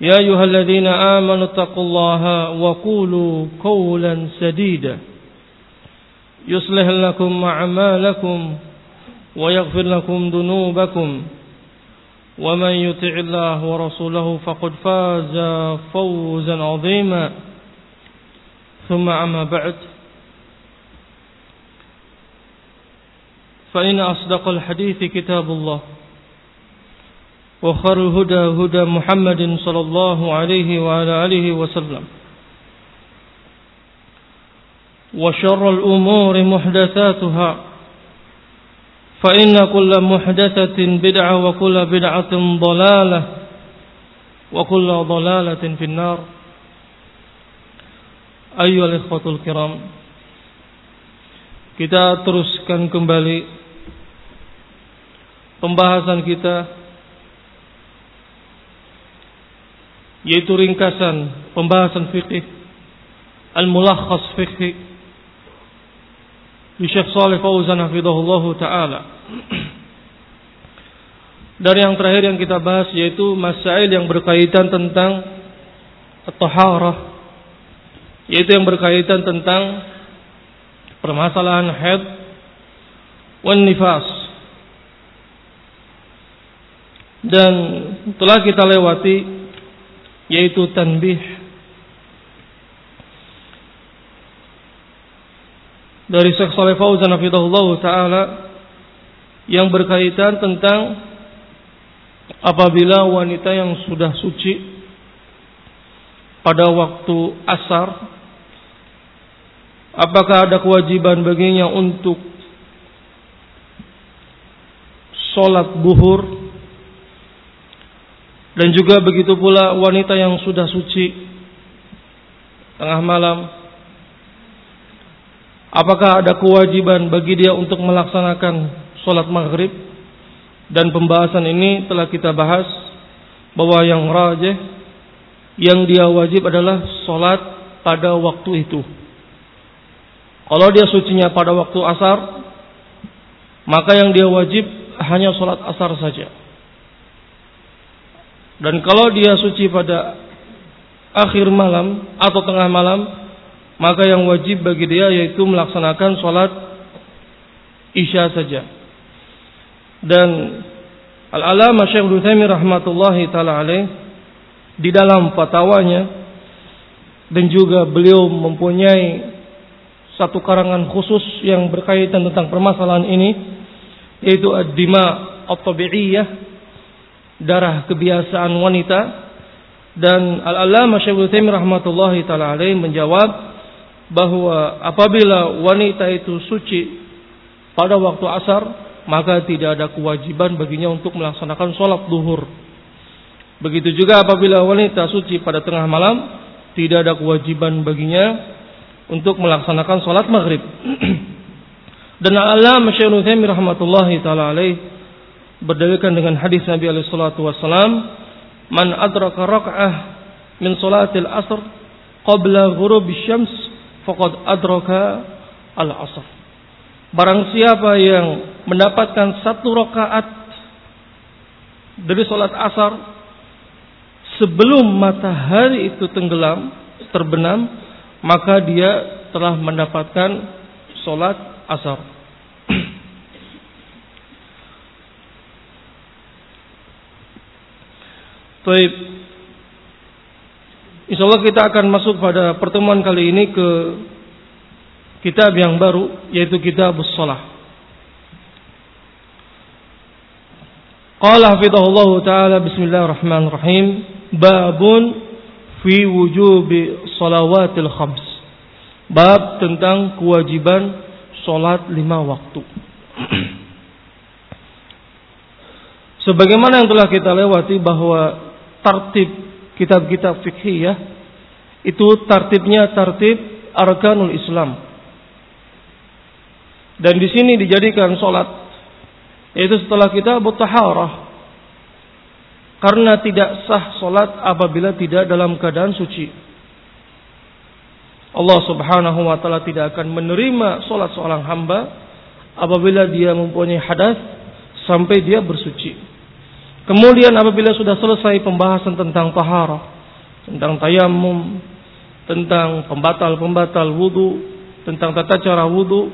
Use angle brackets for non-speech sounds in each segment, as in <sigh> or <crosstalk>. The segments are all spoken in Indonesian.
يا أيها الذين آمنوا اتقوا الله وقولوا قولا سديدا. يصلح لكم أعمالكم ويغفر لكم ذنوبكم. ومن يطع الله ورسوله فقد فاز فوزا عظيما. ثم أما بعد. فإن أصدق الحديث كتاب الله. وخر الهدى هدى محمد صلى الله عليه وعلى آله وسلم وشر الأمور محدثاتها فإن كل محدثة بدعة وكل بدعة ضلالة وكل ضلالة في النار أيها الإخوة الكرام kita teruskan kembali pembahasan kita yaitu ringkasan pembahasan fikih al-mulakhas fikih di Syekh Saleh Fauzan hafizahullah taala. Dari yang terakhir yang kita bahas yaitu masail yang berkaitan tentang taharah yaitu yang berkaitan tentang permasalahan haid wan nifas. Dan telah kita lewati yaitu tanbih. Dari Syekh Saleh Fauzan taala yang berkaitan tentang apabila wanita yang sudah suci pada waktu asar apakah ada kewajiban baginya untuk sholat buhur dan juga begitu pula wanita yang sudah suci tengah malam. Apakah ada kewajiban bagi dia untuk melaksanakan sholat maghrib? Dan pembahasan ini telah kita bahas bahwa yang rajih yang dia wajib adalah sholat pada waktu itu. Kalau dia sucinya pada waktu asar maka yang dia wajib hanya sholat asar saja dan kalau dia suci pada akhir malam atau tengah malam, maka yang wajib bagi dia yaitu melaksanakan sholat isya saja. Dan Al-Alama Syekh Utsaimin rahmatullahi taala alaih di dalam fatwanya dan juga beliau mempunyai satu karangan khusus yang berkaitan tentang permasalahan ini yaitu ad-dima at-tabi'iyah darah kebiasaan wanita dan Al-Allamah Syaikhul Utsaimin rahmatullahi taala alaih menjawab bahwa apabila wanita itu suci pada waktu asar maka tidak ada kewajiban baginya untuk melaksanakan sholat duhur. Begitu juga apabila wanita suci pada tengah malam tidak ada kewajiban baginya untuk melaksanakan sholat maghrib. <clears throat> Dan Al-Allamah Syaikhul Utsaimin rahmatullahi taala alaih berdalilkan dengan hadis Nabi alaihi salatu man adraka rak'ah min salatil asr qabla ghurub syams faqad adraka al asr barang siapa yang mendapatkan satu rakaat dari salat asar sebelum matahari itu tenggelam terbenam maka dia telah mendapatkan salat asar Taib. Insya Allah kita akan masuk pada pertemuan kali ini ke kitab yang baru yaitu kitab Shalah. Qala hafidhahullah taala bismillahirrahmanirrahim babun fi wujubi salawatil khams. Bab tentang kewajiban salat lima waktu. <clears throat> Sebagaimana yang telah kita lewati bahwa tartib kitab-kitab fikih ya. Itu tartibnya tartib arkanul Islam. Dan di sini dijadikan solat yaitu setelah kita bertaharah. Karena tidak sah solat apabila tidak dalam keadaan suci. Allah Subhanahu wa taala tidak akan menerima solat seorang hamba apabila dia mempunyai hadas sampai dia bersuci. Kemudian apabila sudah selesai pembahasan tentang taharah, tentang tayamum, tentang pembatal-pembatal wudu, tentang tata cara wudu,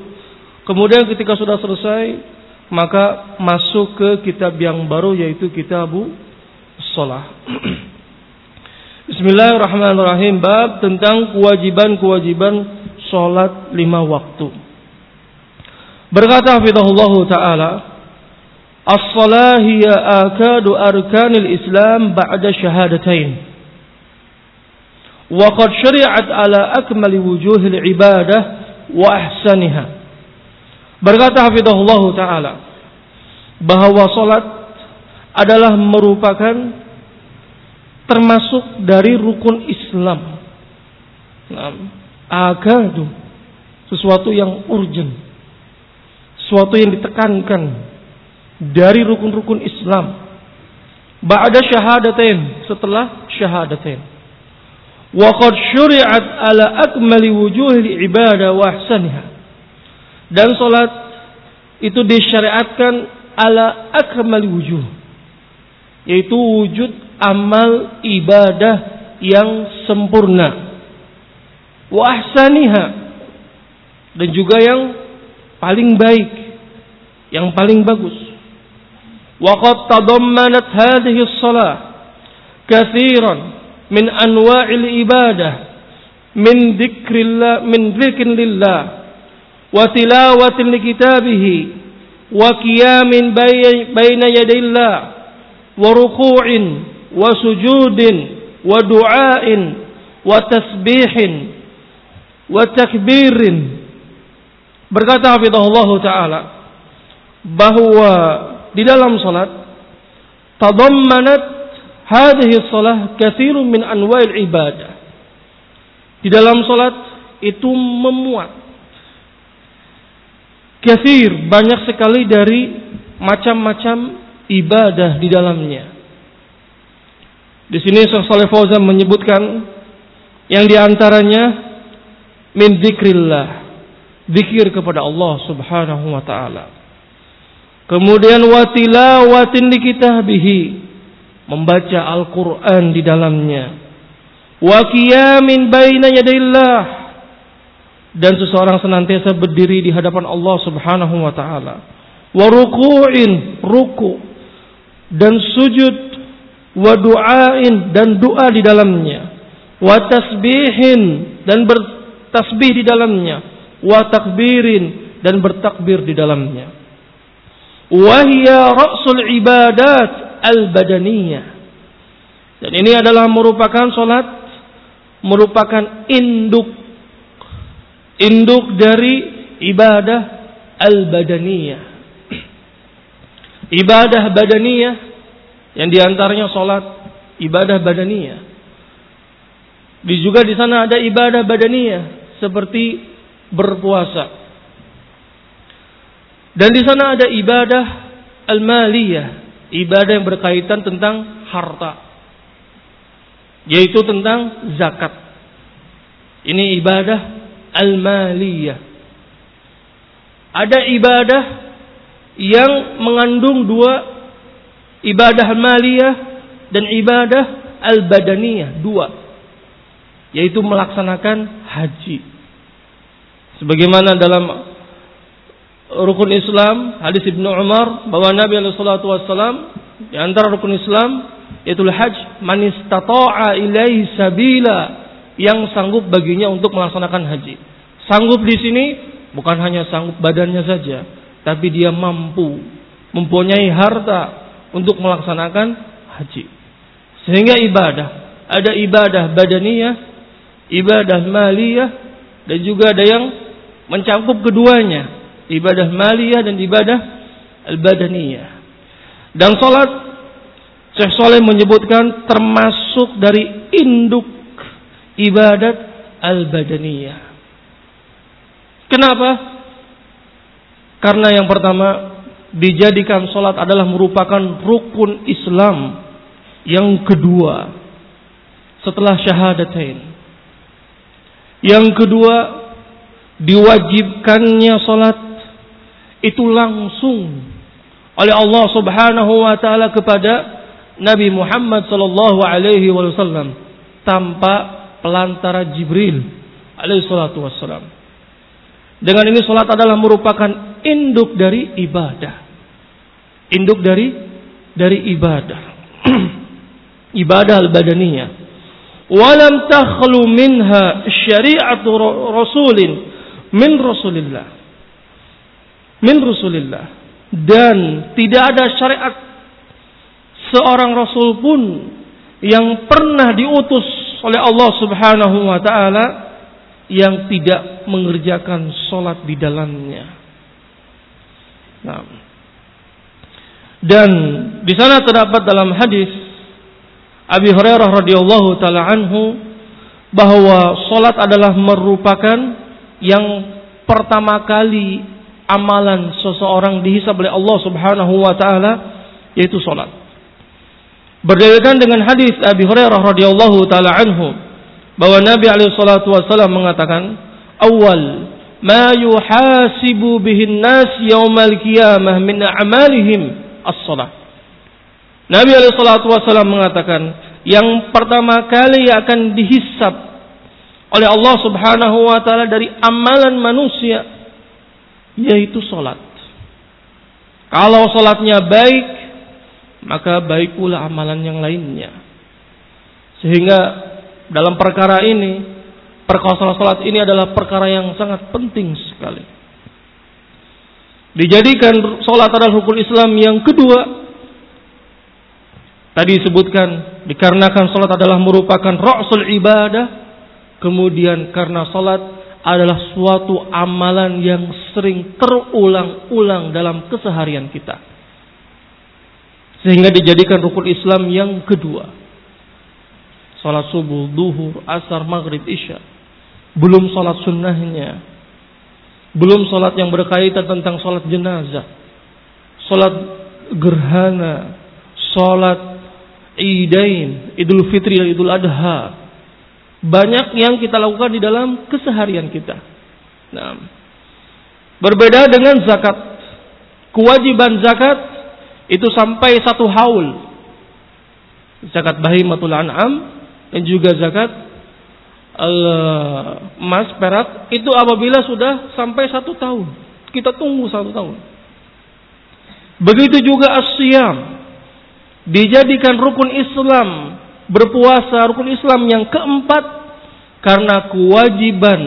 kemudian ketika sudah selesai, maka masuk ke kitab yang baru yaitu kitab Shalah. <clears throat> Bismillahirrahmanirrahim bab tentang kewajiban-kewajiban salat lima waktu. Berkata Hafizahullah Ta'ala As-salah hiya akadu arkanil Islam ba'da syahadatain. Wa qad syari'at ala akmali wujuhil ibadah wa ahsaniha. Berkata hafizahullah taala bahwa salat adalah merupakan termasuk dari rukun Islam. Nah, sesuatu yang urgent, sesuatu yang ditekankan dari rukun-rukun Islam. Ba'da syahadatain, setelah syahadatain. Wa qad syuri'at ala akmali wujuhil ibadah wa ahsaniha. Dan salat itu disyariatkan ala akmali wujuh. Yaitu wujud amal ibadah yang sempurna. Wa ahsaniha. Dan juga yang paling baik. Yang paling bagus. وقد تضمنت هذه الصلاة كثيرا من أنواع الإبادة من ذكر الله من ذكر لله وتلاوة لكتابه وقيام بين يدي الله وركوع وسجود ودعاء وتسبيح وتكبير. berkata hafizahullah taala bahwa di dalam salat tadammanat hadhihi salah katsirun min anwa'il ibadah. Di dalam salat itu memuat kathir banyak sekali dari macam-macam ibadah di dalamnya. Di sini Syekh Saleh Fauzan menyebutkan yang di antaranya min dzikrillah, zikir kepada Allah Subhanahu wa taala. Kemudian watilawatin di kitabihi. Membaca Al-Quran di dalamnya. Wa qiyamin baina yadillah. Dan seseorang senantiasa berdiri di hadapan Allah subhanahu wa ta'ala. Wa ruku'in. Ruku. Dan sujud. Wa du'ain. Dan doa di dalamnya. Wa tasbihin. Dan bertasbih di dalamnya. Wa takbirin. Dan bertakbir di dalamnya wahya ra'sul ibadat al-badaniyah. Dan ini adalah merupakan solat merupakan induk induk dari ibadah al-badaniyah. Ibadah badaniyah yang di antaranya solat ibadah badaniyah. Di juga di sana ada ibadah badaniyah seperti berpuasa. Dan di sana ada ibadah al-maliyah, ibadah yang berkaitan tentang harta. Yaitu tentang zakat. Ini ibadah al-maliyah. Ada ibadah yang mengandung dua ibadah maliyah dan ibadah al-badaniyah, dua. Yaitu melaksanakan haji. Sebagaimana dalam rukun Islam, hadis Ibnu Umar bahwa Nabi salatu wasallam di antara rukun Islam yaitu haj man istata'a ilaihi sabila yang sanggup baginya untuk melaksanakan haji. Sanggup di sini bukan hanya sanggup badannya saja, tapi dia mampu mempunyai harta untuk melaksanakan haji. Sehingga ibadah, ada ibadah badaniyah, ibadah maliyah dan juga ada yang mencakup keduanya, ibadah maliyah dan ibadah al-badaniyah. Dan salat Syekh Soleh menyebutkan termasuk dari induk ibadat al-badaniyah. Kenapa? Karena yang pertama dijadikan sholat adalah merupakan rukun Islam yang kedua setelah syahadatain. Yang kedua diwajibkannya sholat itu langsung oleh Allah Subhanahu wa taala kepada Nabi Muhammad sallallahu alaihi wasallam tanpa pelantara Jibril alaihi salatu wasallam. Dengan ini salat adalah merupakan induk dari ibadah. Induk dari dari ibadah. <clears throat> ibadah al-badaniyah. Walam takhlu minha syari'atu rasulin min rasulillah. Min rasulillah. Dan tidak ada syariat seorang rasul pun yang pernah diutus oleh Allah Subhanahu wa taala yang tidak mengerjakan sholat di dalamnya. Nah. Dan di sana terdapat dalam hadis Abi Hurairah radhiyallahu taala anhu bahwa sholat adalah merupakan yang pertama kali amalan seseorang dihisab oleh Allah Subhanahu wa taala yaitu sholat. Berdalilkan dengan hadis Abi Hurairah radhiyallahu taala anhu bahwa Nabi alaihi salatu wasallam mengatakan, "Awal ma yuhasibu bihi nas yaumal qiyamah min a'malihim as-salah." Nabi alaihi salatu wasallam mengatakan, yang pertama kali akan dihisab oleh Allah Subhanahu wa taala dari amalan manusia yaitu salat. Kalau salatnya baik, maka baik pula amalan yang lainnya. Sehingga dalam perkara ini, perkara salat ini adalah perkara yang sangat penting sekali. Dijadikan salat adalah rukun Islam yang kedua. Tadi disebutkan dikarenakan salat adalah merupakan ra'sul ibadah, kemudian karena salat adalah suatu amalan yang sering terulang-ulang dalam keseharian kita. Sehingga dijadikan rukun Islam yang kedua. Salat subuh, duhur, asar, maghrib, isya. Belum salat sunnahnya. Belum salat yang berkaitan tentang salat jenazah. Salat gerhana. Salat idain, idul fitri dan idul adha. Banyak yang kita lakukan di dalam keseharian kita. Nah, berbeda dengan zakat. Kewajiban zakat itu sampai satu haul. Zakat bahimatul an'am dan juga zakat uh, emas perak itu apabila sudah sampai satu tahun. Kita tunggu satu tahun. Begitu juga asyam dijadikan rukun Islam berpuasa rukun Islam yang keempat karena kewajiban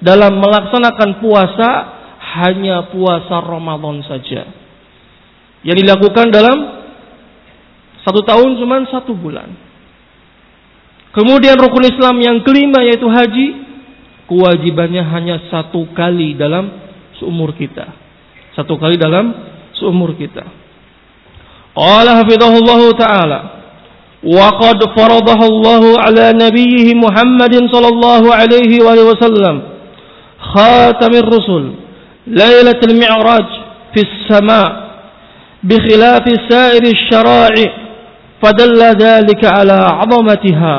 dalam melaksanakan puasa hanya puasa Ramadan saja yang dilakukan dalam satu tahun cuma satu bulan. Kemudian rukun Islam yang kelima yaitu haji, kewajibannya hanya satu kali dalam seumur kita. Satu kali dalam seumur kita. Allah taala وقد فرضها الله على نبيه محمد صلى الله عليه وآله وسلم. خاتم الرسل ليلة المعراج في السماء بخلاف سائر الشرائع فدل ذلك على عظمتها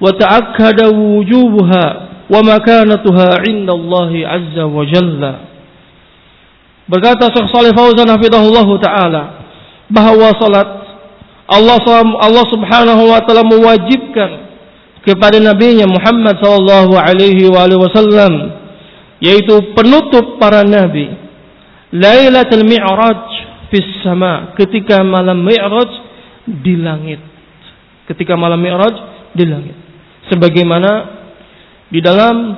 وتأكد وجوبها ومكانتها عند الله عز وجل. Berkata Syekh Saleh Fauzan hafizahullah taala bahwa salat Allah Allah Subhanahu wa taala mewajibkan kepada nabinya Muhammad sallallahu alaihi wasallam yaitu penutup para nabi Lailatul Mi'raj fis sama ketika malam Mi'raj di langit. ketika malam Mi'raj di langit. Sebagaimana di dalam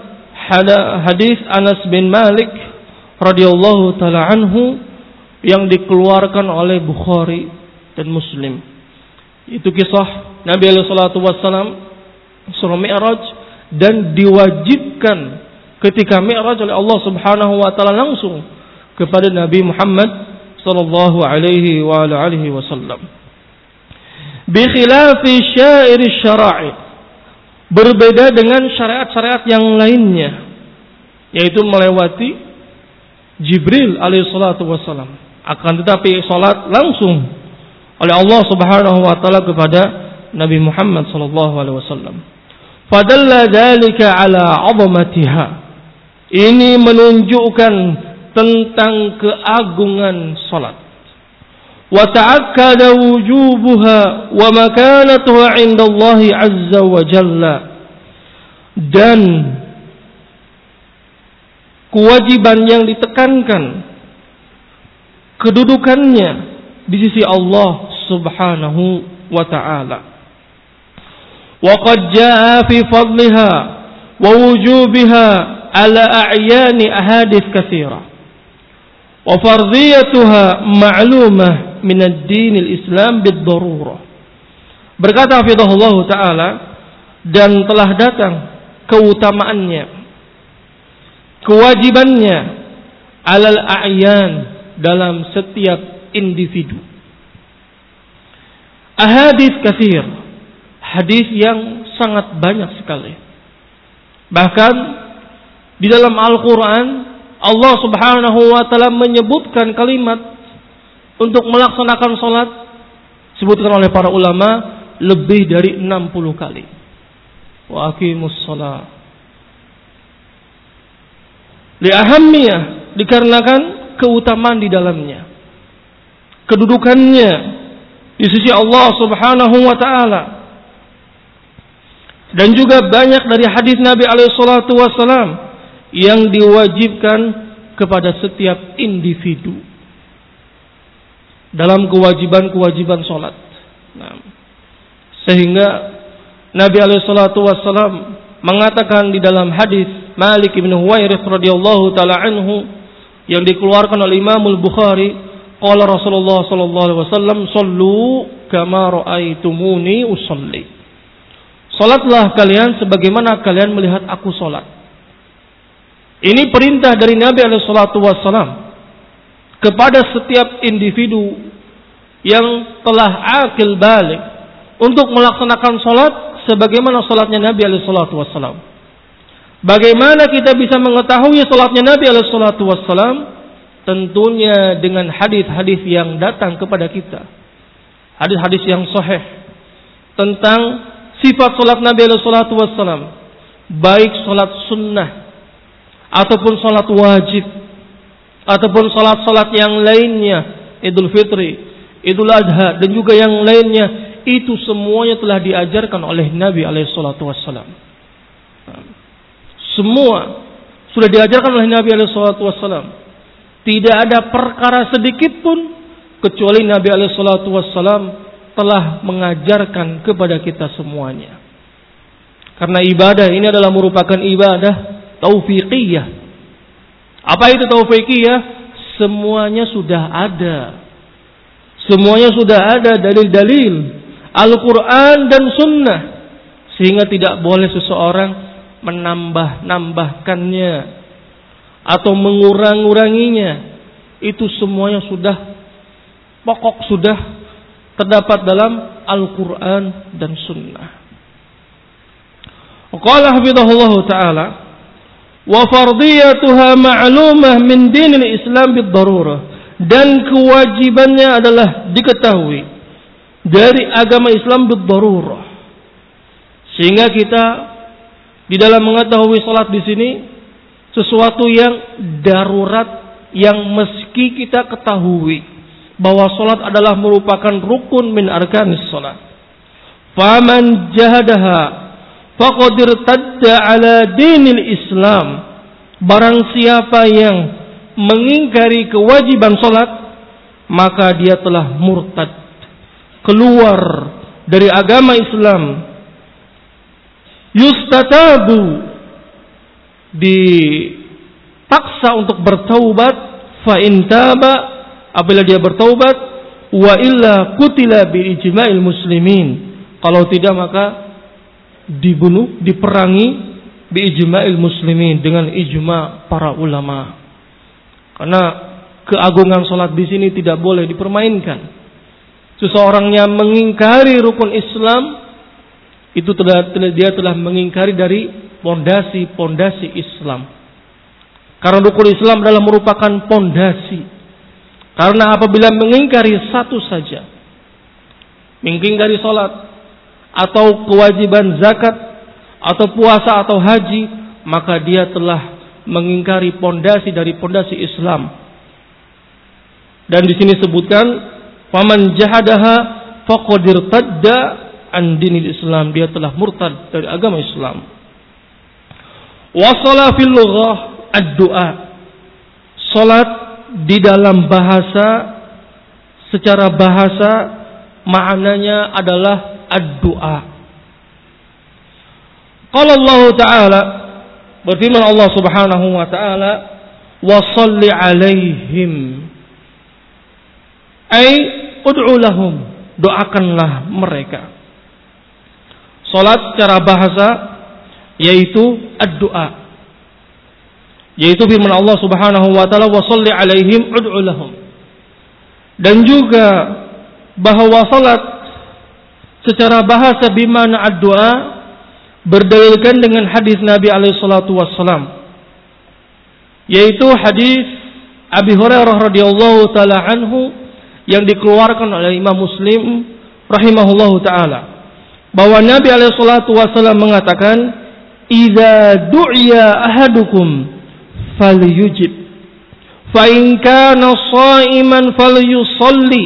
hadis Anas bin Malik radhiyallahu taala anhu yang dikeluarkan oleh Bukhari dan Muslim. Itu kisah Nabi alaihi salatu surah Mi'raj dan diwajibkan ketika Mi'raj oleh Allah Subhanahu wa taala langsung kepada Nabi Muhammad sallallahu alaihi wa alihi wasallam. Bi khilafi syair syara'i. Berbeda dengan syariat-syariat yang lainnya yaitu melewati Jibril alaihi salatu wasallam. Akan tetapi salat langsung oleh Allah Subhanahu wa taala kepada Nabi Muhammad sallallahu alaihi wasallam. Fadalla dzalika ala 'azamatiha. Ini menunjukkan tentang keagungan salat. Wa ta'akkada wujubuha wa makanatuha 'inda Allah 'azza wa jalla. Dan kewajiban yang ditekankan kedudukannya di sisi Allah subhanahu wa ta'ala. Wa qad jaa fi fadliha wa wujubiha ala a'yani ahadith katsira wa fardiyatuha ma'lumah min ad-din al-islam bid-darurah berkata hafizahullah taala dan telah datang keutamaannya kewajibannya alal a'yan dalam setiap individu ahadits kathir hadis yang sangat banyak sekali. Bahkan di dalam Al-Quran Allah subhanahu wa ta'ala menyebutkan kalimat untuk melaksanakan sholat disebutkan oleh para ulama lebih dari 60 kali. Wa aqimus sholat. Liahammiyah dikarenakan keutamaan di dalamnya. Kedudukannya di sisi Allah subhanahu wa ta'ala dan juga banyak dari hadis Nabi alaihi salatu wasallam yang diwajibkan kepada setiap individu dalam kewajiban-kewajiban sholat. Nah, sehingga Nabi alaihi salatu wasallam mengatakan di dalam hadis Malik bin Huwairith radhiyallahu taala anhu yang dikeluarkan oleh Imam Al-Bukhari, qala Rasulullah sallallahu alaihi wasallam, "Shallu kama raaitumuni usalli." Salatlah kalian sebagaimana kalian melihat aku salat. Ini perintah dari Nabi alaihi salatu wassalam kepada setiap individu yang telah akil balik untuk melaksanakan salat sebagaimana salatnya Nabi alaihi salatu wassalam. Bagaimana kita bisa mengetahui salatnya Nabi alaihi salatu wassalam? Tentunya dengan hadis-hadis yang datang kepada kita. Hadis-hadis yang sahih tentang sifat solat Nabi alaihi salatu wassalam baik solat sunnah ataupun solat wajib ataupun solat-solat yang lainnya Idul Fitri, Idul Adha dan juga yang lainnya itu semuanya telah diajarkan oleh Nabi alaihi. Semua sudah diajarkan oleh Nabi alaihi. Tidak ada perkara sedikit pun kecuali Nabi alaihi wassalam telah mengajarkan kepada kita semuanya. Karena ibadah ini adalah merupakan ibadah taufiqiyah. Apa itu taufiqiyah? Semuanya sudah ada. Semuanya sudah ada dalil-dalil Al-Quran dan Sunnah. Sehingga tidak boleh seseorang menambah-nambahkannya. Atau mengurang-uranginya. Itu semuanya sudah pokok sudah terdapat dalam Al-Quran dan Sunnah. Qala hafidhahullah ta'ala wa fardiyatuha ma'lumah min dinil Islam bid-darurah dan kewajibannya adalah diketahui dari agama Islam bid-darurah. Sehingga kita di dalam mengetahui salat di sini sesuatu yang darurat yang meski kita ketahui bahwa solat adalah merupakan rukun min arkanis solat. Faman jahadaha faqad irtadda ala dinil Islam. Barang siapa yang mengingkari kewajiban solat, maka dia telah murtad, keluar dari agama Islam yustatabu dipaksa untuk bertaubat fa in taba apabila dia bertaubat wa illa kutila bi ijma'il muslimin. Kalau tidak maka dibunuh diperangi bi ijma'il muslimin dengan ijma para ulama. Karena keagungan salat di sini tidak boleh dipermainkan. Seseorang yang mengingkari rukun Islam itu telah, dia telah mengingkari dari pondasi-pondasi Islam. Karena rukun Islam adalah merupakan pondasi. Karena apabila mengingkari satu saja, mengingkari sholat, atau kewajiban zakat, atau puasa atau haji, maka dia telah mengingkari pondasi dari pondasi Islam. Dan di sini sebutkan, "Faman jahadaha faqad irtadda an dinil Islam." Dia telah murtad dari agama Islam. Wasala fil lughah ad-du'a. Salat di dalam bahasa secara bahasa maknanya adalah ad-du'a. Qala Allah Ta'ala berfirman Allah Subhanahu wa taala wa salli alaihim ay ud'u lahum doakanlah mereka. Salat secara bahasa yaitu ad-du'a. Yaitu firman Allah Subhanahu wa taala wa shalli alaihim ud'u lahum. Dan juga bahwa salat secara bahasa bimana ad-du'a berdalilkan dengan hadis Nabi alaihi salatu yaitu hadis Abi Hurairah radhiyallahu taala anhu yang dikeluarkan oleh Imam Muslim rahimahullahu taala bahwa Nabi alaihi salatu mengatakan idza du'iya ahadukum falyujib. Fa in kana sha'iman falyusalli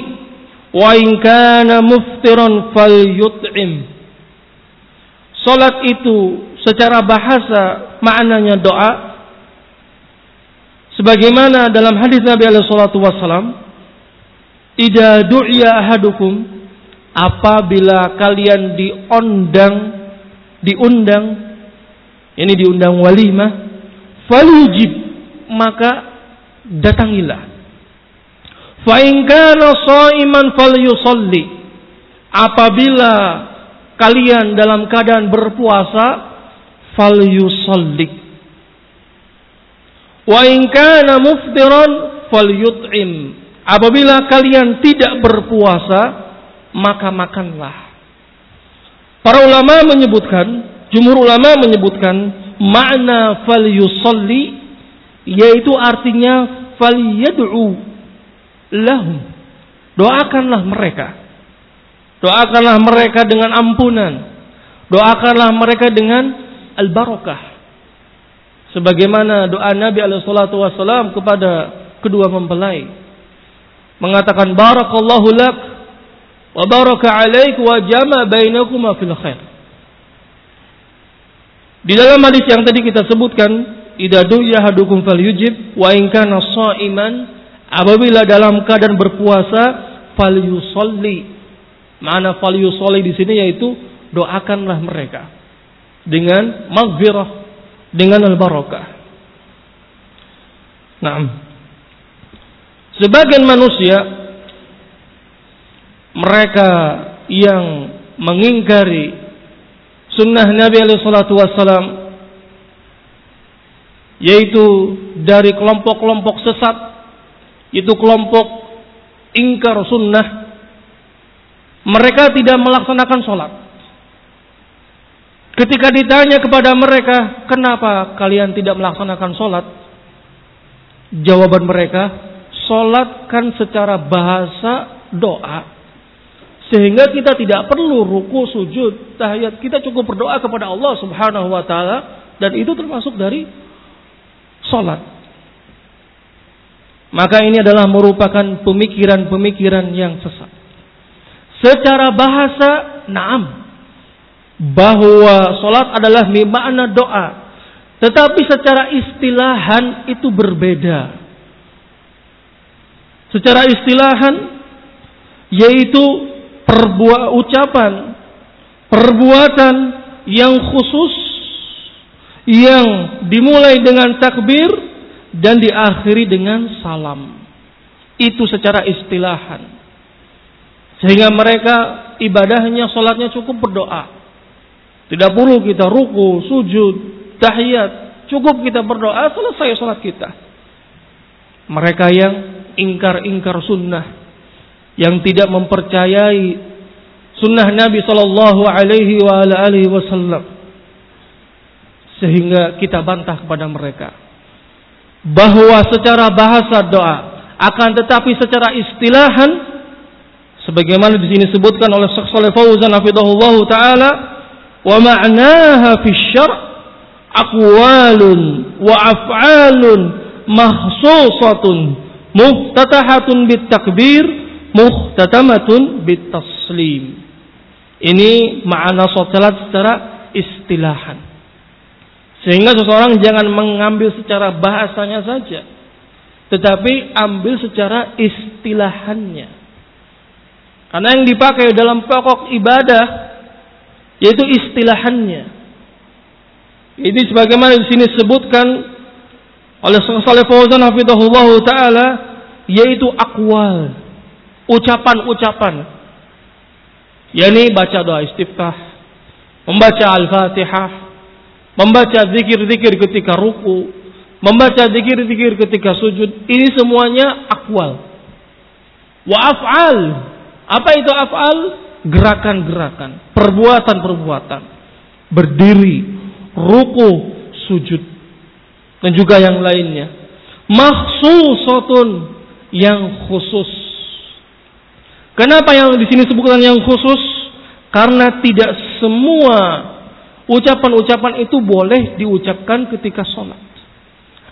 wa in kana muftiran falyut'im. Salat itu secara bahasa maknanya doa. Sebagaimana dalam hadis Nabi alaihi salatu wasallam idza du'iya ahadukum apabila kalian diundang diundang ini diundang walimah, falujib maka datangilah. Fa in kana shaiman falyusalli. Apabila kalian dalam keadaan berpuasa, falyusalli. Wa in kana muftiran falyut'im. Apabila kalian tidak berpuasa, maka makanlah. Para ulama menyebutkan Jumhur ulama menyebutkan makna fal yusalli yaitu artinya fal yad'u lahum. Doakanlah mereka. Doakanlah mereka dengan ampunan. Doakanlah mereka dengan al-barakah. Sebagaimana doa Nabi alaihi wasallam kepada kedua mempelai. Mengatakan barakallahu lak wa baraka alaik wa jama bainakuma fil khair. Di dalam hadis yang tadi kita sebutkan, idza du'a hadukum falyujib wa in kana sha'iman apabila dalam keadaan berpuasa falyusalli. Mana falyusalli di sini yaitu doakanlah mereka dengan maghfirah, dengan al-barakah. Nah, sebagian manusia mereka yang mengingkari sunnah Nabi alaihi salatu wassalam yaitu dari kelompok-kelompok sesat itu kelompok ingkar sunnah mereka tidak melaksanakan sholat. Ketika ditanya kepada mereka kenapa kalian tidak melaksanakan sholat? Jawaban mereka sholat kan secara bahasa doa sehingga kita tidak perlu ruku, sujud, tahiyat. Kita cukup berdoa kepada Allah Subhanahu wa taala dan itu termasuk dari salat. Maka ini adalah merupakan pemikiran-pemikiran yang sesat. Secara bahasa, naam. Bahwa salat adalah makna doa. Tetapi secara istilahan itu berbeda. Secara istilahan yaitu perbuat ucapan perbuatan yang khusus yang dimulai dengan takbir dan diakhiri dengan salam. Itu secara istilahan. Sehingga mereka ibadahnya, sholatnya cukup berdoa. Tidak perlu kita ruku, sujud, tahiyat. Cukup kita berdoa, selesai sholat kita. Mereka yang ingkar-ingkar sunnah. Yang tidak mempercayai sunnah Nabi Shallallahu Alaihi Wasallam. Sehingga kita bantah kepada mereka. Bahwa secara bahasa doa akan tetapi secara istilahan sebagaimana di sini disebutkan oleh Syekh Shalih Fauzan hafizahullah taala wa ma'naha fi syar' aqwalun wa af'alun mahsusatun muftatahatun bit takbir muhtatamatun bit taslim ini makna salat secara istilahan. Sehingga seseorang jangan mengambil secara bahasanya saja. Tetapi ambil secara istilahannya. Karena yang dipakai dalam pokok ibadah yaitu istilahannya. Ini sebagaimana di sini disebutkan oleh Saleh Fauzan taala yaitu akwal, ucapan-ucapan yakni baca doa istiftah, membaca Al-Fatihah, membaca zikir-zikir ketika ruku, membaca zikir-zikir ketika sujud, ini semuanya akwal. Wa af'al. Apa itu af'al? Gerakan-gerakan, perbuatan-perbuatan. Berdiri, ruku, sujud dan juga yang lainnya. Makhsusatun yang khusus Kenapa yang di sini sebutkan yang khusus? Karena tidak semua ucapan-ucapan itu boleh diucapkan ketika sholat.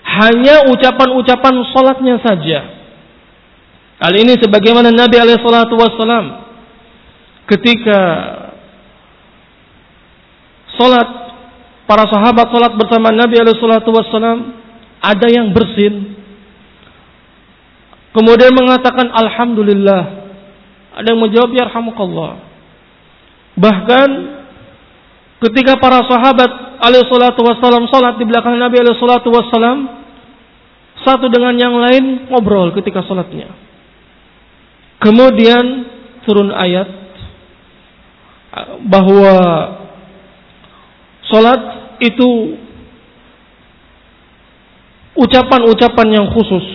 Hanya ucapan-ucapan sholatnya saja. Kali ini sebagaimana Nabi Alaihissalatu Wassalam ketika sholat para sahabat sholat bersama Nabi Alaihissalatu ada yang bersin kemudian mengatakan Alhamdulillah ada yang menjawab ya rahmukallah. Bahkan ketika para sahabat alaihi salatu wassalam salat di belakang Nabi alaihi salatu wassalam satu dengan yang lain ngobrol ketika salatnya. Kemudian turun ayat bahwa salat itu ucapan-ucapan yang khusus,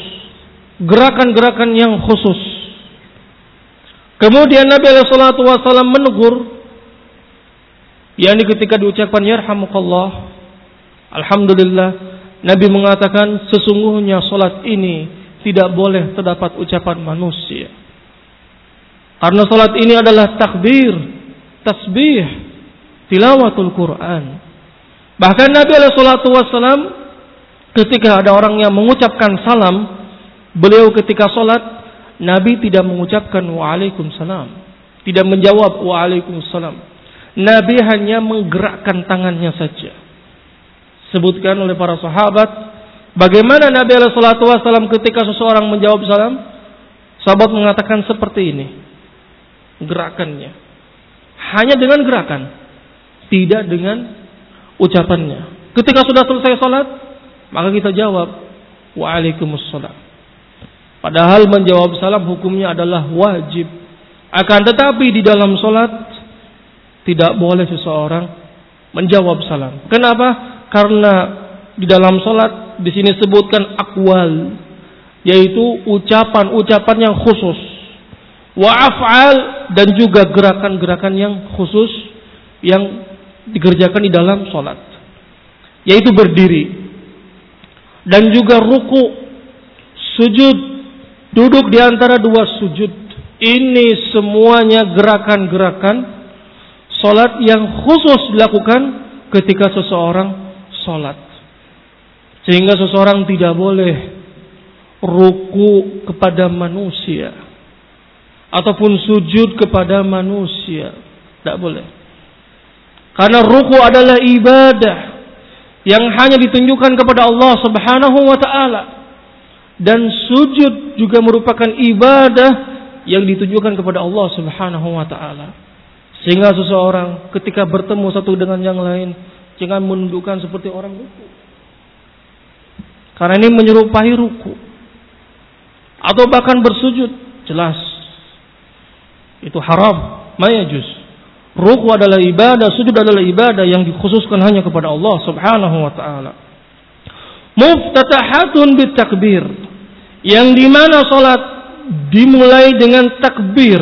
gerakan-gerakan yang khusus Kemudian Nabi Alaihi Wasallam menegur, yakni ketika diucapkan yarhamukallah, Alhamdulillah, Nabi mengatakan sesungguhnya solat ini tidak boleh terdapat ucapan manusia. Karena solat ini adalah takbir, tasbih, tilawatul Quran. Bahkan Nabi Alaihi Wasallam ketika ada orang yang mengucapkan salam, beliau ketika solat Nabi tidak mengucapkan waalaikumsalam. Tidak menjawab waalaikumsalam. Nabi hanya menggerakkan tangannya saja. Sebutkan oleh para sahabat. Bagaimana Nabi SAW ketika seseorang menjawab salam. Sahabat mengatakan seperti ini. Gerakannya. Hanya dengan gerakan. Tidak dengan ucapannya. Ketika sudah selesai salat. Maka kita jawab. Waalaikumsalam. Padahal menjawab salam hukumnya adalah wajib. Akan tetapi di dalam solat tidak boleh seseorang menjawab salam. Kenapa? Karena di dalam solat di sini sebutkan akwal, yaitu ucapan-ucapan yang khusus, wa af'al dan juga gerakan-gerakan yang khusus yang dikerjakan di dalam solat, yaitu berdiri dan juga ruku, sujud Duduk di antara dua sujud. Ini semuanya gerakan-gerakan solat yang khusus dilakukan ketika seseorang solat. Sehingga seseorang tidak boleh ruku kepada manusia. Ataupun sujud kepada manusia. Tidak boleh. Karena ruku adalah ibadah yang hanya ditunjukkan kepada Allah Subhanahu wa taala dan sujud juga merupakan ibadah yang ditujukan kepada Allah Subhanahu wa taala. Sehingga seseorang ketika bertemu satu dengan yang lain jangan menundukkan seperti orang ruku. Karena ini menyerupai ruku. Atau bahkan bersujud, jelas. Itu haram, mayajus. Ruku adalah ibadah, sujud adalah ibadah yang dikhususkan hanya kepada Allah Subhanahu wa taala. Muftatahatun bitakbir. Yang di mana salat dimulai dengan takbir.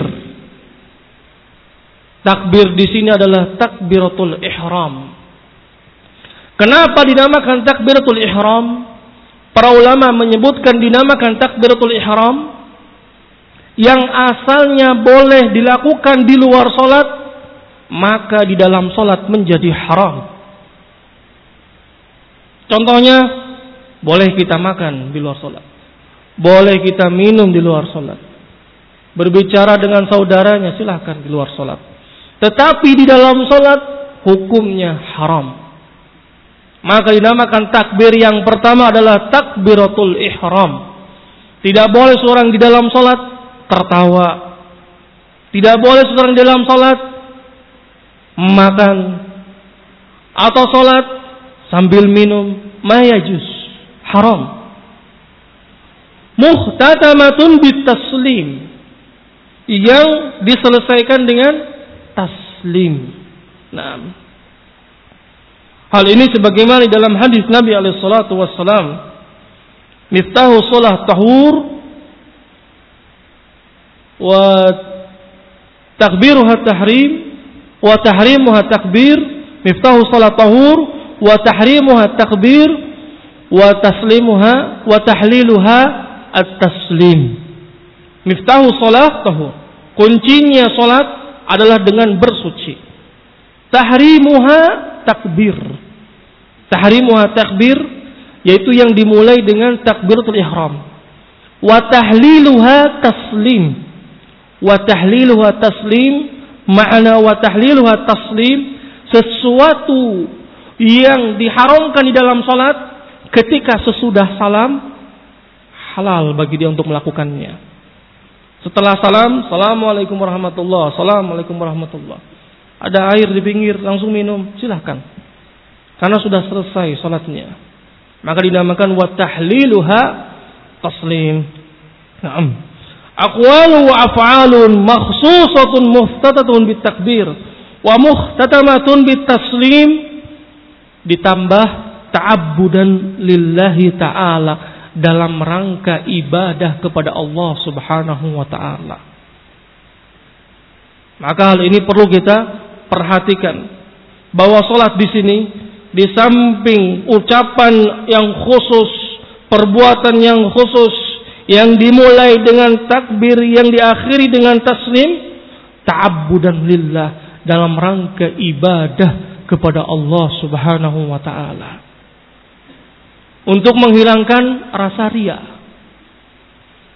Takbir di sini adalah takbiratul ihram. Kenapa dinamakan takbiratul ihram? Para ulama menyebutkan dinamakan takbiratul ihram yang asalnya boleh dilakukan di luar solat, maka di dalam solat menjadi haram. Contohnya, boleh kita makan di luar solat. Boleh kita minum di luar solat. Berbicara dengan saudaranya silahkan di luar solat. Tetapi di dalam solat hukumnya haram. Maka dinamakan takbir yang pertama adalah takbiratul ihram. Tidak boleh seorang di dalam salat tertawa. Tidak boleh seorang di dalam salat makan atau salat sambil minum mayajus haram. Muhtatamatun bitaslim yang diselesaikan dengan taslim. Nah, Hal ini sebagaimana dalam hadis Nabi alaihi salatu wassalam. Miftahu salah tahur wa takbiruha tahrim wa tahrimuha takbir miftahu salat tahur wa tahrimuha takbir wa taslimuha wa tahliluha at-taslim. Miftahu salat tahur kuncinya salat adalah dengan bersuci. Tahrimuha takbir. Tahrimuha takbir yaitu yang dimulai dengan takbiratul ihram. Wa tahliluha taslim. Wa tahliluha taslim makna wa tahliluha taslim sesuatu yang diharamkan di dalam salat ketika sesudah salam halal bagi dia untuk melakukannya setelah salam assalamualaikum warahmatullah assalamualaikum warahmatullah ada air di pinggir langsung minum silahkan karena sudah selesai salatnya. Maka dinamakan wa tahliluha taslim. Naam. Aqwalu wa af'alun makhsusatun muhtatatun bitakbir wa muhtatamatun bitaslim ditambah ta'abbudan lillahi ta'ala dalam rangka ibadah kepada Allah Subhanahu wa taala. Maka hal ini perlu kita perhatikan bahwa salat di sini di samping ucapan yang khusus, perbuatan yang khusus yang dimulai dengan takbir yang diakhiri dengan taslim, ta'abbudan lillah dalam rangka ibadah kepada Allah Subhanahu wa taala. Untuk menghilangkan rasa ria.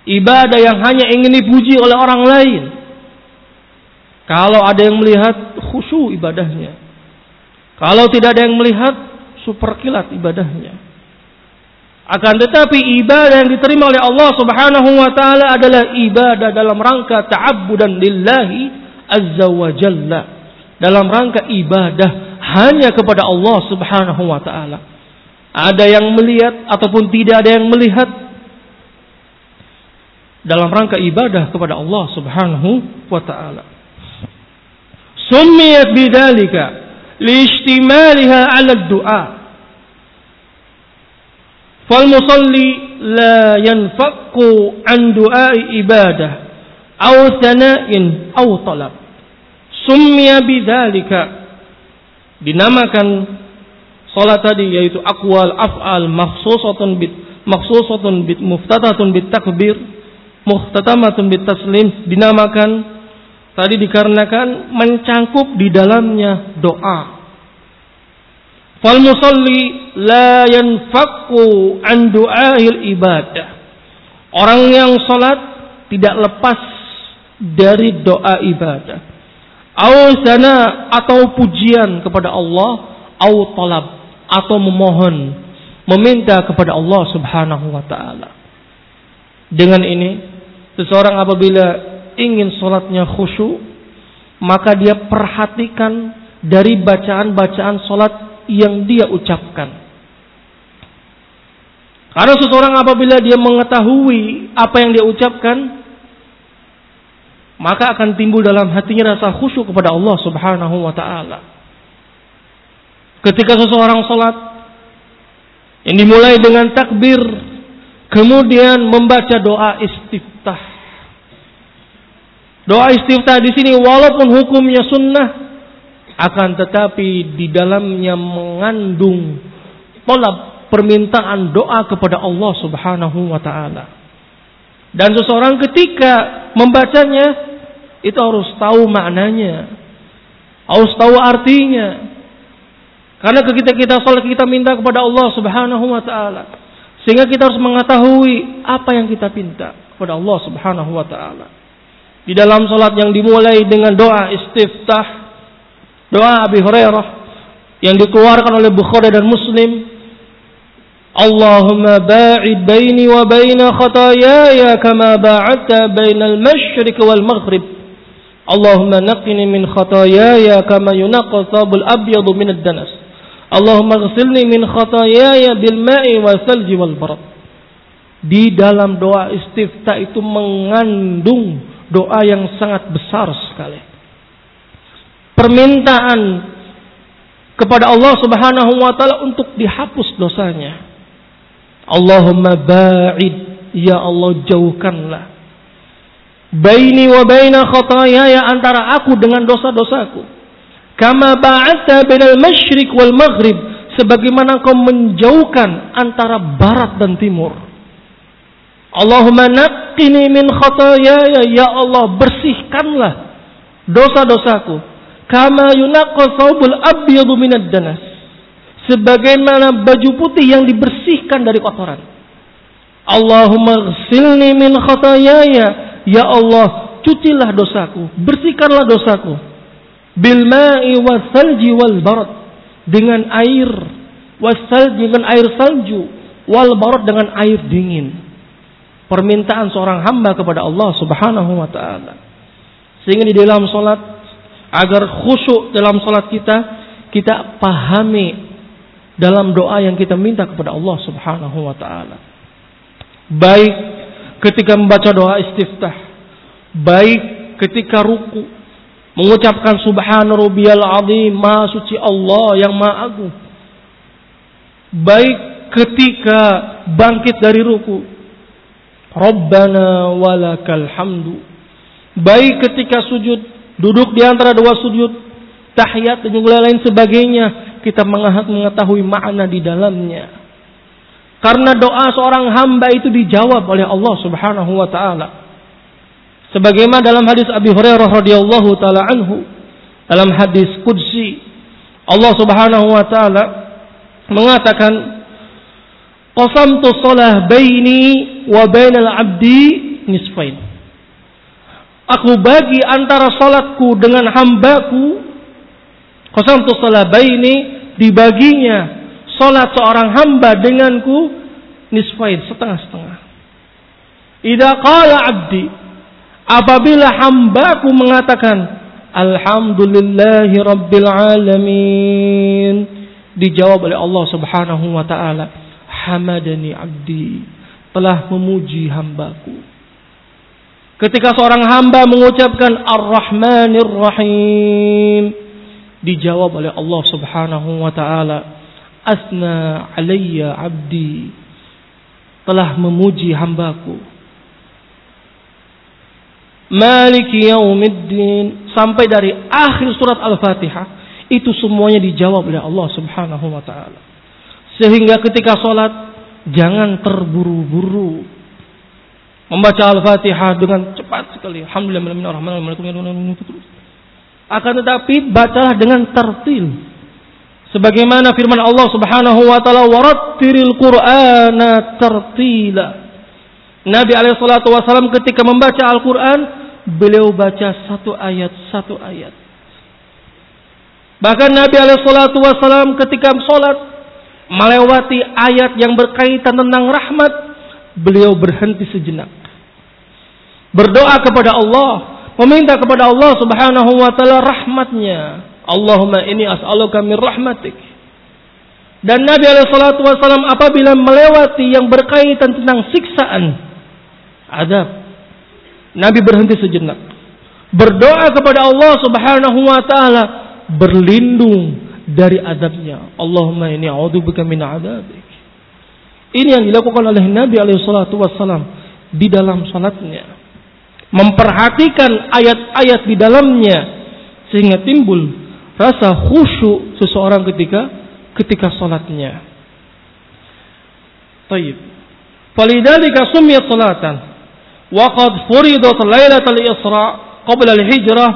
Ibadah yang hanya ingin dipuji oleh orang lain. Kalau ada yang melihat khusyuk ibadahnya. Kalau tidak ada yang melihat, super kilat ibadahnya. Akan tetapi ibadah yang diterima oleh Allah Subhanahu wa taala adalah ibadah dalam rangka ta'abbudan lillahi azza wa jalla. Dalam rangka ibadah hanya kepada Allah Subhanahu wa taala. Ada yang melihat ataupun tidak ada yang melihat dalam rangka ibadah kepada Allah Subhanahu wa taala. Summiyat bidzalika liishtimaliha 'ala ad-du'a. Fal musalli la yanfaqu an du'a'i ibadah aw thana'in aw talab. Summiya bidzalika dinamakan salat tadi yaitu aqwal af'al makhsusatun bit makhsusatun bit muftatatun bit takbir muhtatamatun bit taslim dinamakan Tadi dikarenakan mencangkup di dalamnya doa. Fal musalli la yanfaqu an du'ail ibadah. Orang yang salat tidak lepas dari doa ibadah. Au sana atau pujian kepada Allah, au talab atau memohon, meminta kepada Allah Subhanahu wa taala. Dengan ini seseorang apabila ingin sholatnya khusyuk, maka dia perhatikan dari bacaan-bacaan solat yang dia ucapkan. Karena seseorang apabila dia mengetahui apa yang dia ucapkan, maka akan timbul dalam hatinya rasa khusyuk kepada Allah Subhanahu wa taala. Ketika seseorang salat yang dimulai dengan takbir, kemudian membaca doa istiftah. Doa istiftah di sini walaupun hukumnya sunnah, akan tetapi di dalamnya mengandung tolak permintaan doa kepada Allah Subhanahu wa taala. Dan seseorang ketika membacanya itu harus tahu maknanya. Harus tahu artinya. Karena ketika kita sholat kita minta kepada Allah Subhanahu wa taala. Sehingga kita harus mengetahui apa yang kita minta kepada Allah Subhanahu wa taala. Di dalam sholat yang dimulai dengan doa istiftah Doa Abi Hurairah yang dikeluarkan oleh Bukhari dan Muslim. Allahumma ba'id baini wa baina khataayaya kama ba'adta bainal masyriq wal maghrib. Allahumma naqqini min khataayaya kama yunaqqa thawbul abyadu min ad-danas. Allahumma ghsilni min khataayaya bil ma'i wa thalji wal barad. Di dalam doa istifta itu mengandung doa yang sangat besar sekali permintaan kepada Allah Subhanahu wa taala untuk dihapus dosanya. Allahumma ba'id ya Allah jauhkanlah baini wa baina khataaya antara aku dengan dosa-dosaku. Kama ba'adta bainal masyriq wal maghrib sebagaimana kau menjauhkan antara barat dan timur. Allahumma naqqini min khataaya ya Allah bersihkanlah dosa-dosaku Kama yunaqqa thawbul abyadu minad danas. Sebagaimana baju putih yang dibersihkan dari kotoran. Allahumma ghsilni min khatayaya. Ya Allah, cucilah dosaku, bersihkanlah dosaku. Bil ma'i wasalji wal barad. Dengan air wasalji dengan air salju wal barad dengan air dingin. Permintaan seorang hamba kepada Allah Subhanahu wa taala. Sehingga di dalam salat agar khusyuk dalam salat kita, kita pahami dalam doa yang kita minta kepada Allah Subhanahu wa taala. Baik ketika membaca doa istiftah, baik ketika ruku mengucapkan subhana rabbiyal azim, maha suci Allah yang maha agung. Baik ketika bangkit dari ruku, Rabbana walakal hamdu. Baik ketika sujud Duduk di antara dua sujud, tahiyat dan juga lain sebagainya, kita mengetahui makna di dalamnya. Karena doa seorang hamba itu dijawab oleh Allah Subhanahu wa taala. Sebagaimana dalam hadis Abi Hurairah radhiyallahu taala anhu, dalam hadis qudsi Allah Subhanahu wa taala mengatakan qasamtu shalah baini wa bainal 'abdi nisfain. Aku bagi antara salatku dengan hambaku. Qasamtu salabaini dibaginya salat seorang hamba denganku nisfain setengah-setengah. Idza qala 'abdi apabila hambaku mengatakan alhamdulillahi rabbil alamin dijawab oleh Allah Subhanahu wa taala hamadani 'abdi telah memuji hambaku. Ketika seorang hamba mengucapkan Ar-Rahmanir Rahim dijawab oleh Allah Subhanahu wa taala Asna alayya abdi telah memuji hambaku Maliki yaumiddin sampai dari akhir surat Al-Fatihah itu semuanya dijawab oleh Allah Subhanahu wa taala. Sehingga ketika sholat jangan terburu-buru membaca Al-Fatihah dengan cepat sekali. Alhamdulillah Akan tetapi bacalah dengan tertil. Sebagaimana firman Allah Subhanahu wa taala warattilil Qur'ana tartila. Nabi alaihi salatu wasallam ketika membaca Al-Qur'an beliau baca satu ayat satu ayat. Bahkan Nabi alaihi salatu wasallam ketika sholat melewati ayat yang berkaitan tentang rahmat beliau berhenti sejenak. Berdoa kepada Allah, meminta kepada Allah Subhanahu wa taala rahmatnya. Allahumma ini as'aluka min rahmatik. Dan Nabi wasallam apabila melewati yang berkaitan tentang siksaan adab, Nabi berhenti sejenak. Berdoa kepada Allah Subhanahu wa taala berlindung dari adabnya. Allahumma ini a'udzubika min adabik. Ini yang dilakukan oleh Nabi alaihi salatu di dalam salatnya. Memperhatikan ayat-ayat di dalamnya sehingga timbul rasa khusyuk seseorang ketika ketika salatnya. Taib. Falidhalika sumiyat salatan. Furidat lailatul Isra qabla al-hijrah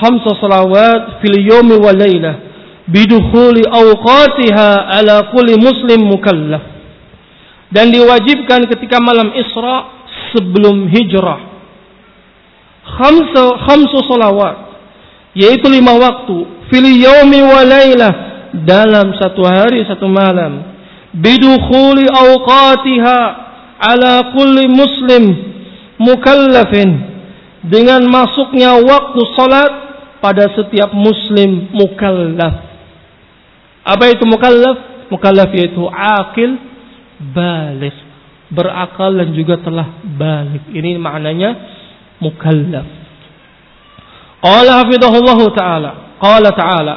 khamsa salawat fil yawmi wal lailah bidukhuli awqatiha ala kulli muslim mukallaf dan diwajibkan ketika malam Isra sebelum hijrah. khamsu khamsu salawat yaitu lima waktu fil yaumi wa lailah dalam satu hari satu malam. bidukhuli awqatiha ala kulli muslim mukallafin dengan masuknya waktu salat pada setiap muslim mukallaf apa itu mukallaf? Mukallaf yaitu akil balik. Berakal dan juga telah balik. Ini maknanya mukallaf. Qala hafidhahullah ta'ala. Qala ta'ala.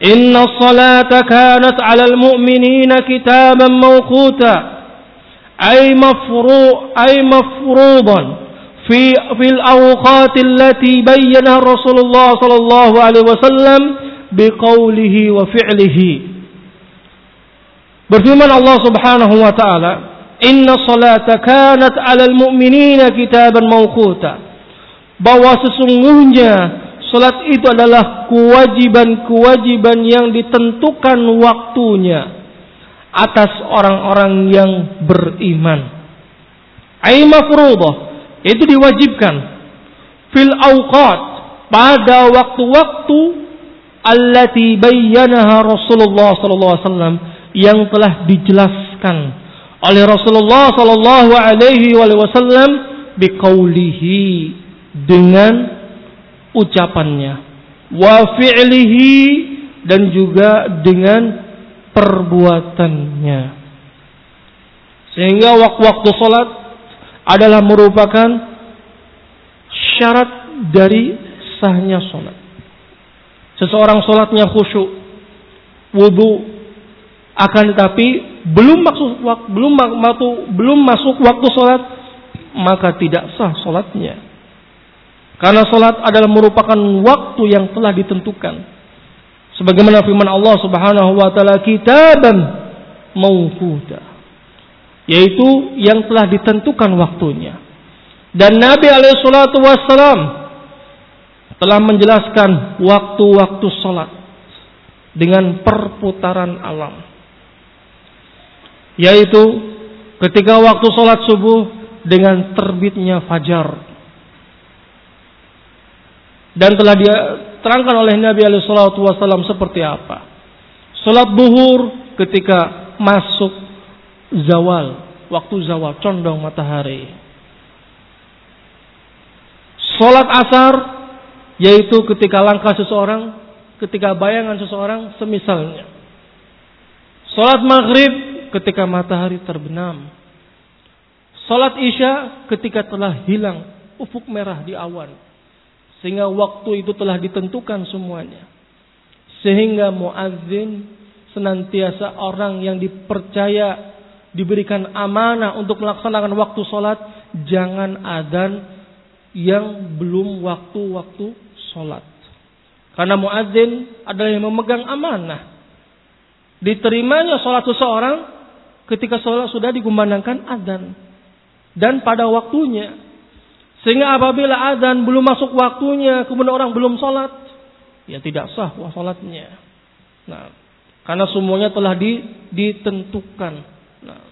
Inna salata kanat 'ala al-mu'minina kitaban mawquta. Ay mafru' ay mafruḍan fi fil awqat allati bayyanaha Rasulullah sallallahu alaihi wasallam biqaulihi wa fi'lihi. Berfirman Allah Subhanahu wa taala, "Inna salata kanat 'alal mu'minina kitaban mawquta." Bahwa sesungguhnya salat itu adalah kewajiban-kewajiban yang ditentukan waktunya atas orang-orang yang beriman. Ai mafruḍah itu diwajibkan fil awqat pada waktu-waktu allati bayyanaha Rasulullah sallallahu alaihi wasallam yang telah dijelaskan oleh Rasulullah sallallahu alaihi wasallam biqaulihi dengan ucapannya wa fi'lihi dan juga dengan perbuatannya sehingga waktu-waktu salat adalah merupakan syarat dari sahnya salat Seseorang sholatnya khusyuk, wudhu, akan tetapi belum masuk waktu belum waktu belum masuk waktu sholat maka tidak sah sholatnya. Karena sholat adalah merupakan waktu yang telah ditentukan. Sebagaimana firman Allah Subhanahu wa taala kitaban mawquta. Yaitu yang telah ditentukan waktunya. Dan Nabi alaihi salatu telah menjelaskan waktu-waktu sholat dengan perputaran alam. Yaitu ketika waktu sholat subuh dengan terbitnya fajar. Dan telah dia terangkan oleh Nabi alaihi wasallam seperti apa. Sholat buhur ketika masuk zawal, waktu zawal, condong matahari. Sholat asar yaitu ketika langkah seseorang, ketika bayangan seseorang semisalnya. Salat maghrib ketika matahari terbenam. Salat isya ketika telah hilang ufuk merah di awan. Sehingga waktu itu telah ditentukan semuanya. Sehingga muadzin senantiasa orang yang dipercaya diberikan amanah untuk melaksanakan waktu salat jangan adan yang belum waktu-waktu sholat. Karena muadzin adalah yang memegang amanah. Diterimanya sholat seseorang ketika sholat sudah digumandangkan adzan dan pada waktunya. Sehingga apabila adzan belum masuk waktunya, kemudian orang belum sholat, ya tidak sah wah sholatnya. Nah, karena semuanya telah di, ditentukan. Nah.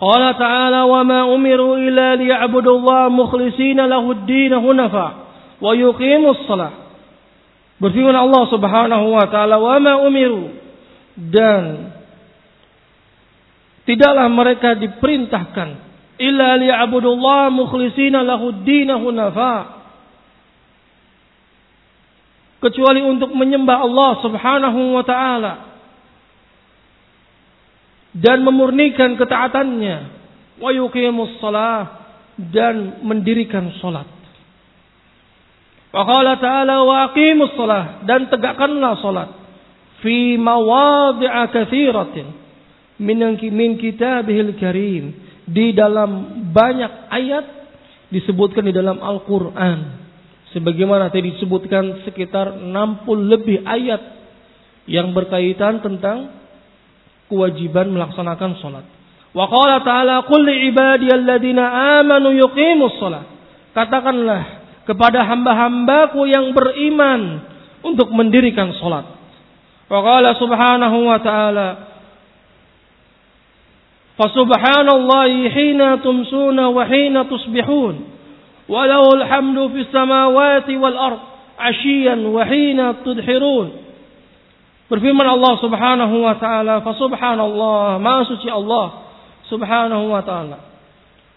Qala ta'ala wa ma umiru illa liya'budullaha mukhlishina lahud din hunafa wa yuqimus salah. Berfirman Allah Subhanahu wa taala wa ma umiru dan tidaklah mereka diperintahkan. Illa liya'budullah mukhlishina lahu dinahu nafa. Kecuali untuk menyembah Allah Subhanahu wa taala. Dan memurnikan ketaatannya. Wa yuqimus shalah dan mendirikan salat. Wa qala ta'ala wa aqimus shalah dan tegakkanlah salat. Fi mawadhi'a katsiratin min kitabihil karim di dalam banyak ayat disebutkan di dalam Al-Qur'an sebagaimana tadi disebutkan sekitar 60 lebih ayat yang berkaitan tentang kewajiban melaksanakan salat. Wa qala ta'ala qul li ibadiyalladzina amanu yuqimus salat. Katakanlah kepada hamba-hambaku yang beriman untuk mendirikan salat. Wa qala subhanahu wa ta'ala فسبحان الله حين تمسون وحين تصبحون Walahul hamdu في السماوات والأرض عشيا وحين wa. Berfirman Allah Subhanahu wa taala, "Fasubhanallah, Maha suci Allah Subhanahu wa taala."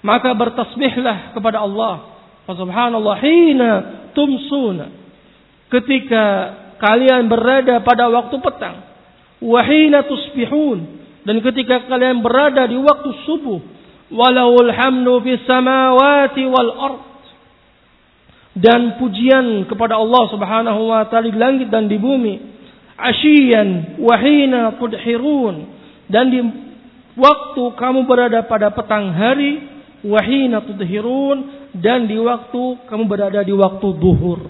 Maka bertasbihlah kepada Allah. Fasubhanallah hina tumsuna. Ketika kalian berada pada waktu petang, wahina tusbihun dan ketika kalian berada di waktu subuh, walahul hamdu fis samawati wal ard dan pujian kepada Allah Subhanahu wa taala di langit dan di bumi. Asyian wahina tudhirun dan di waktu kamu berada pada petang hari wahina tudhirun dan di waktu kamu berada di waktu duhur.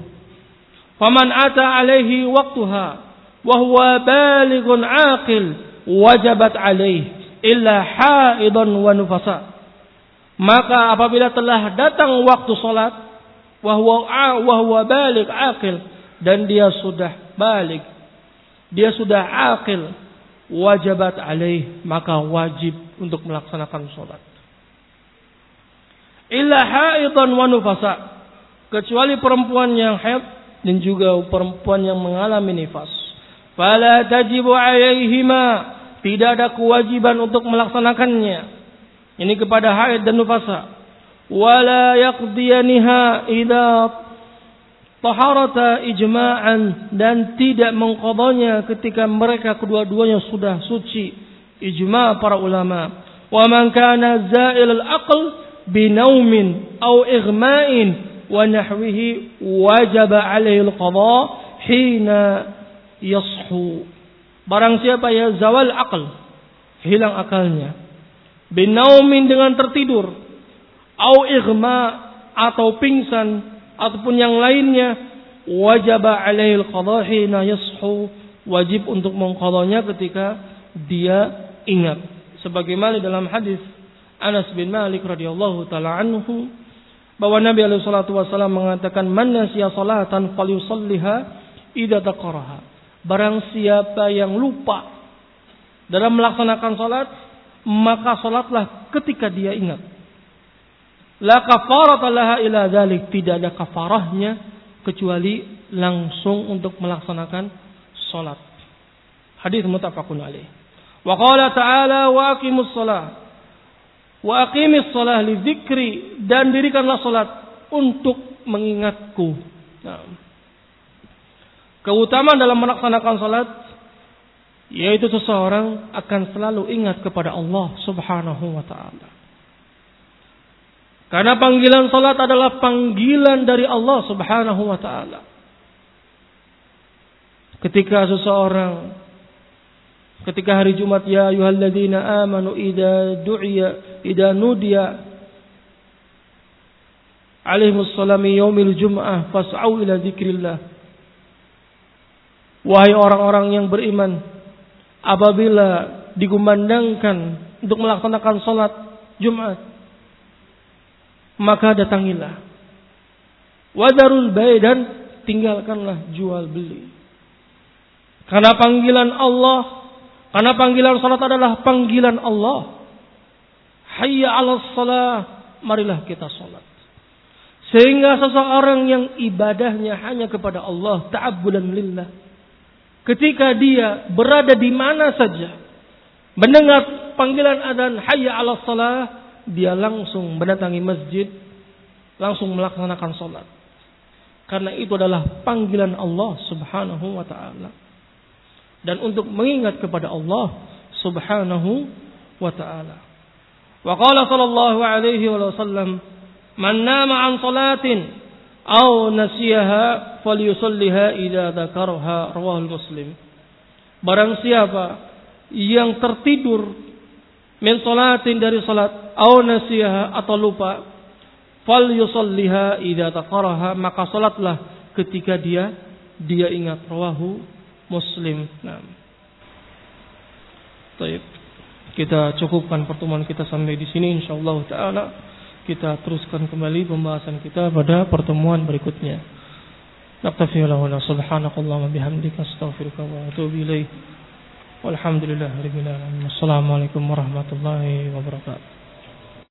Faman ata alaihi waktuha wa huwa balighun aqil wajabat alaihi illa haidan wa nufasa. Maka apabila telah datang waktu salat wahwa wahwa balik akil dan dia sudah balik dia sudah akil wajibat alaih maka wajib untuk melaksanakan sholat illa haidan wa nufasa kecuali perempuan yang haid dan juga perempuan yang mengalami nifas fala tajibu alaihima tidak ada kewajiban untuk melaksanakannya. Ini kepada haid dan nufasa. Wala yaqdiyaniha idza taharata ijma'an dan tidak mengqadanya ketika mereka kedua-duanya sudah suci. Ijma' para ulama. Wa man kana za'il al-aql binaumin aw ighma'in wa nahwihi wajaba alaihi al-qada hina yashu. Barang siapa ya zawal aql hilang akalnya. Binaumin dengan tertidur. Au ighma atau pingsan ataupun yang lainnya wajib alaihi al hina yashu. Wajib untuk mengqadanya ketika dia ingat. Sebagaimana dalam hadis Anas bin Malik radhiyallahu taala anhu bahwa Nabi alaihi salatu wasallam mengatakan man nasiya salatan falyusalliha idza taqaraha barang siapa yang lupa dalam melaksanakan salat maka salatlah ketika dia ingat La kafarata laha ila dzalik. Tidak ada kafarahnya kecuali langsung untuk melaksanakan salat. Hadis muttafaqun alaih. Wa qala ta'ala wa aqimus salat. Wa aqimis salat li dzikri dan dirikanlah salat untuk mengingatku. Nah. Keutamaan dalam melaksanakan salat yaitu seseorang akan selalu ingat kepada Allah Subhanahu wa taala. Karena panggilan salat adalah panggilan dari Allah Subhanahu wa taala. Ketika seseorang ketika hari Jumat ya ayyuhalladzina amanu idza du'iya idza nudiya alaihimus salami yaumil jum'ah fas'au ila dzikrillah. Wahai orang-orang yang beriman, apabila digumandangkan untuk melaksanakan salat Jumat, maka datangilah. Wadarul bay dan tinggalkanlah jual beli. Karena panggilan Allah, karena panggilan salat adalah panggilan Allah. Hayya 'alas salah, marilah kita salat. Sehingga seseorang yang ibadahnya hanya kepada Allah, ta'abbudan lillah. Ketika dia berada di mana saja, mendengar panggilan adzan hayya 'alas salah, dia langsung mendatangi masjid, langsung melaksanakan sholat. Karena itu adalah panggilan Allah subhanahu wa ta'ala. Dan untuk mengingat kepada Allah subhanahu wa ta'ala. Wa qala sallallahu alaihi wa sallam, Man nama an salatin, aw nasiyaha, falyusalliha idha dhakarha, rawahul muslim. Barang siapa yang tertidur min salatin dari salat au nasiha atau lupa fal yusalliha idza taqaraha maka salatlah ketika dia dia ingat rawahu muslim nah Baik. Kita cukupkan pertemuan kita sampai di sini insyaallah taala kita teruskan kembali pembahasan kita pada pertemuan berikutnya. Naktafi wa subhanakallahumma bihamdika astaghfiruka wa atubu ilaik. Walhamdulillahirabbil alamin. Assalamualaikum warahmatullahi wabarakatuh.